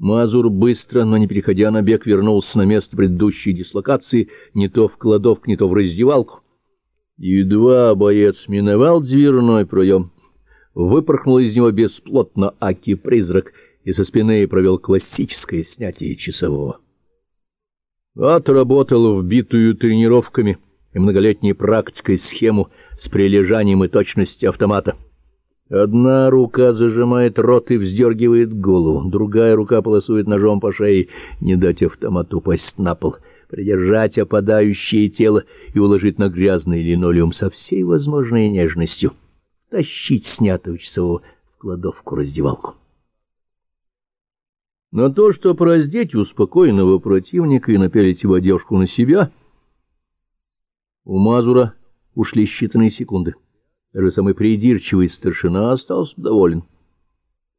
Мазур быстро, но не переходя на бег, вернулся на место предыдущей дислокации, не то в кладовку, не то в раздевалку. Едва боец миновал дверной проем, выпорхнул из него бесплотно Аки-призрак и со спины провел классическое снятие часового. Отработал вбитую тренировками и многолетней практикой схему с прилежанием и точностью автомата. Одна рука зажимает рот и вздергивает голову, другая рука полосует ножом по шее, не дать автомату упасть на пол, придержать опадающее тело и уложить на грязный линолеум со всей возможной нежностью, тащить снятого часового в кладовку-раздевалку. Но то, чтобы раздеть успокоенного противника и напялить его одежку на себя, у Мазура ушли считанные секунды. Даже самый придирчивый старшина остался доволен.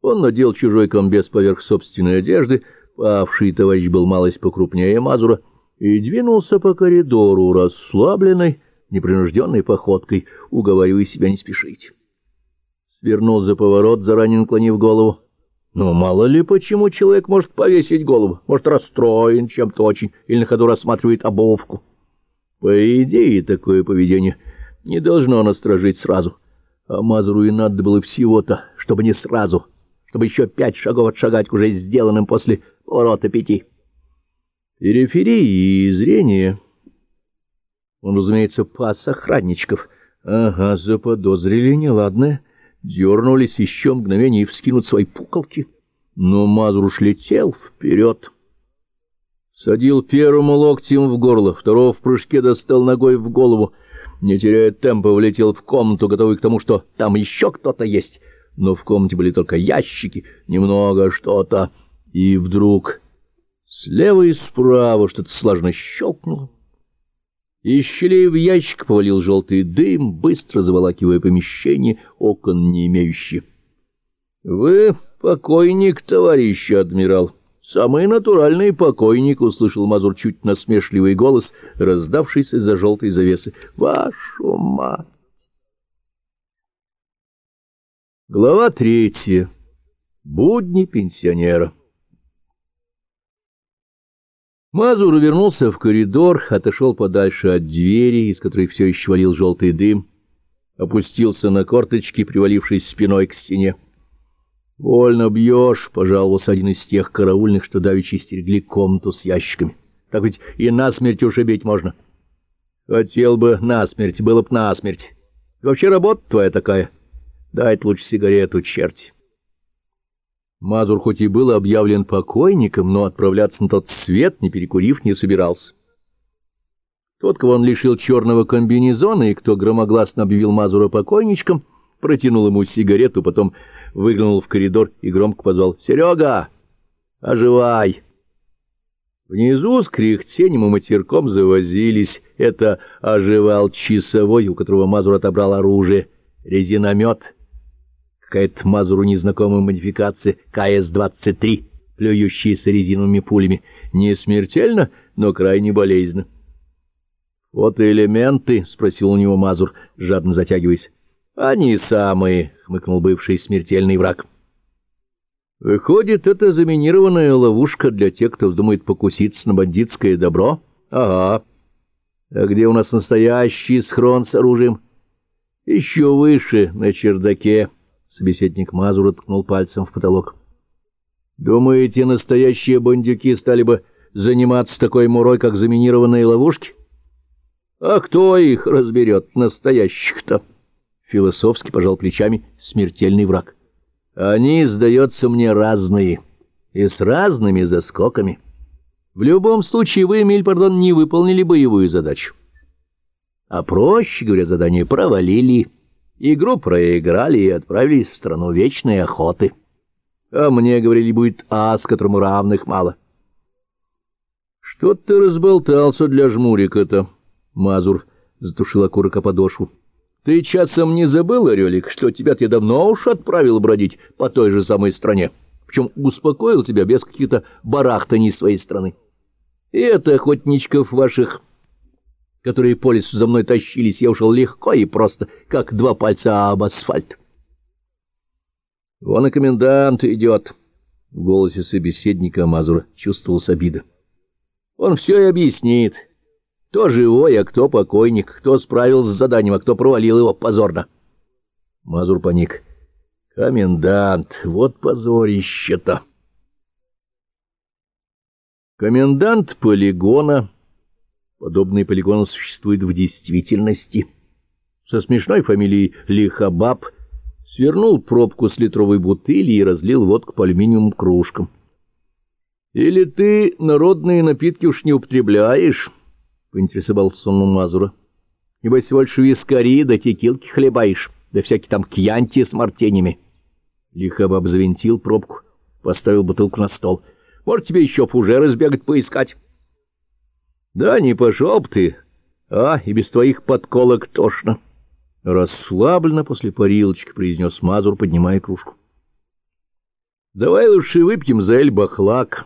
Он надел чужой комбез поверх собственной одежды, павший товарищ был малость покрупнее Мазура, и двинулся по коридору, расслабленной, непринужденной походкой, уговаривая себя не спешить. Свернул за поворот, заранее наклонив голову. Но мало ли почему человек может повесить голову, может расстроен чем-то очень или на ходу рассматривает обувку. По идее, такое поведение — не должно насторожить сразу. А Мазуру и надо было всего-то, чтобы не сразу, чтобы еще пять шагов отшагать к уже сделанным после поворота пяти. Периферии и зрение. Он, разумеется, пас охранничков. Ага, заподозрили неладное. Дернулись еще мгновение и вскинут свои пуколки. Но Мазур уж летел вперед. Садил первым локтем в горло, второго в прыжке достал ногой в голову, не теряя темпа, влетел в комнату, готовый к тому, что там еще кто-то есть. Но в комнате были только ящики, немного что-то. И вдруг слева и справа что-то слажно щелкнуло. Из щелей в ящик повалил желтый дым, быстро заволакивая помещение, окон не имеющие. — Вы покойник, товарищ адмирал. «Самый натуральный покойник», — услышал Мазур чуть насмешливый голос, раздавшийся из-за желтой завесы. «Вашу мать!» Глава третья. Будни пенсионера. Мазур вернулся в коридор, отошел подальше от двери, из которой все еще валил желтый дым, опустился на корточки, привалившись спиной к стене. — Вольно бьешь, — пожаловался один из тех караульных, что давеча стерегли комнату с ящиками. — Так ведь и насмерть уже бить можно. — Хотел бы насмерть, было б насмерть. Вообще работа твоя такая. Дать лучше сигарету, черти. Мазур хоть и был объявлен покойником, но отправляться на тот свет, не перекурив, не собирался. Тот, кого он лишил черного комбинезона и кто громогласно объявил Мазура покойничком, протянул ему сигарету, потом выглянул в коридор и громко позвал «Серега, оживай!» Внизу с кряхтением и матерком завозились. Это оживал часовой, у которого Мазур отобрал оружие. Резиномет. Какая-то Мазуру незнакомая модификация КС-23, плюющаяся резиновыми пулями. Не смертельно, но крайне болезненно. «Вот элементы?» — спросил у него Мазур, жадно затягиваясь. Они самые, — хмыкнул бывший смертельный враг. Выходит, это заминированная ловушка для тех, кто вздумает покуситься на бандитское добро? Ага. А где у нас настоящий схрон с оружием? Еще выше, на чердаке. Собеседник Мазура ткнул пальцем в потолок. Думаете, настоящие бандюки стали бы заниматься такой мурой, как заминированные ловушки? А кто их разберет, настоящих-то? Философски пожал плечами смертельный враг. Они, сдается мне, разные, и с разными заскоками. В любом случае вы, Мильпардон, не выполнили боевую задачу. А проще говоря, задание провалили, игру проиграли и отправились в страну вечной охоты. А мне, говорили, будет ас, которому равных мало. Что ты разболтался для жмурика-то? Мазур затушил окурок о подошву. Ты часом не забыл, Орелик, что тебя-то я давно уж отправил бродить по той же самой стране, причем успокоил тебя без каких-то барахтаний своей страны. И это охотничков ваших, которые по лесу за мной тащились, я ушел легко и просто, как два пальца об асфальт. Вон и комендант идет. В голосе собеседника Мазура чувствовалась обида. Он все и объяснит. Кто живой, а кто покойник, кто справился с заданием, а кто провалил его позорно. Мазур паник. Комендант, вот позорище-то. Комендант полигона. Подобные полигоны существуют в действительности. Со смешной фамилией Лихабаб свернул пробку с литровой бутыли и разлил водку по алюминиевым кружкам. — Или ты народные напитки уж не употребляешь? — поинтересовался он у Мазура. — Небось, больше вискари да текилки хлебаешь, да всякие там кьянти с мартенями. Лихабаб завинтил пробку, поставил бутылку на стол. — Может, тебе еще фужеры сбегать поискать? — Да не пошел б ты, а, и без твоих подколок тошно. Расслабленно после парилочки произнес Мазур, поднимая кружку. — Давай лучше выпьем за Эль-Бахлак.